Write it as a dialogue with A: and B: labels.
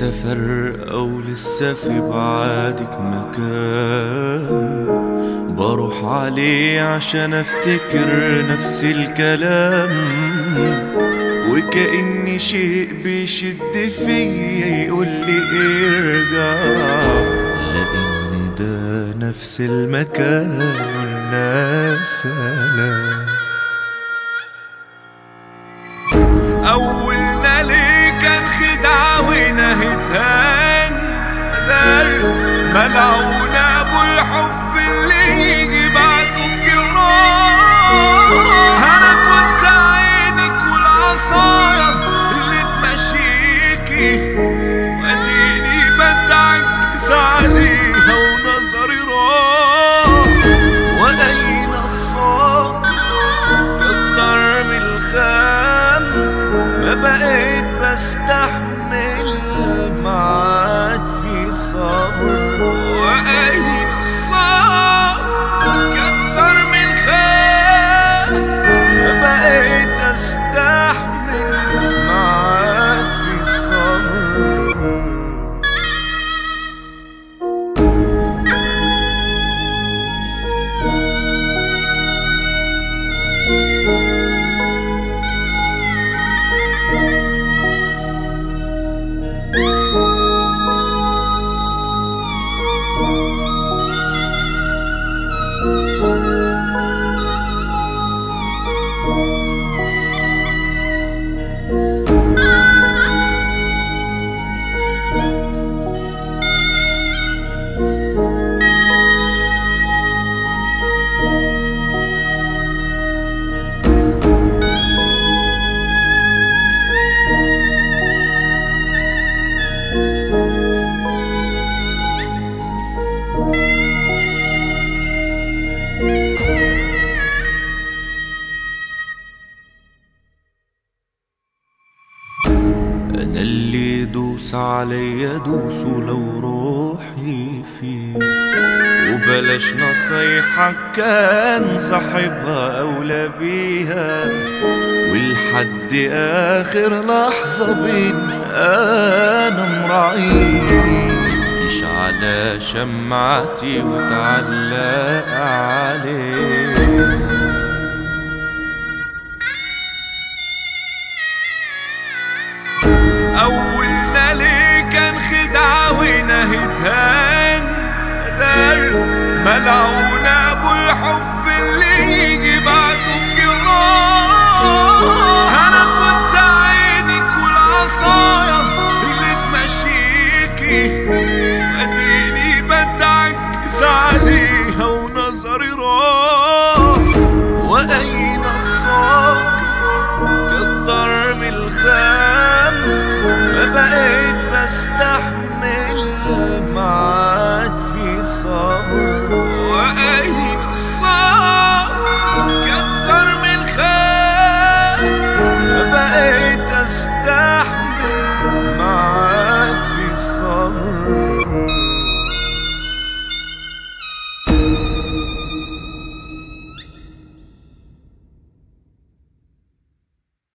A: لسه فرقة ولسه في بعادك مكان. بروح عليه عشان أفتكر نفس الكلام. وكأني شيء بيشد فيا يقول لي ارجع. لأن ده نفس المكان والناس سلام. أولنا free. أنا اللي دوس عليا دوس لو روحي فيه. وبلاش نصيحة كان صاحبها أولى بيها. ولحد آخر لحظة بين أنا مراعيش على شمعتي وتعلق عليه. درس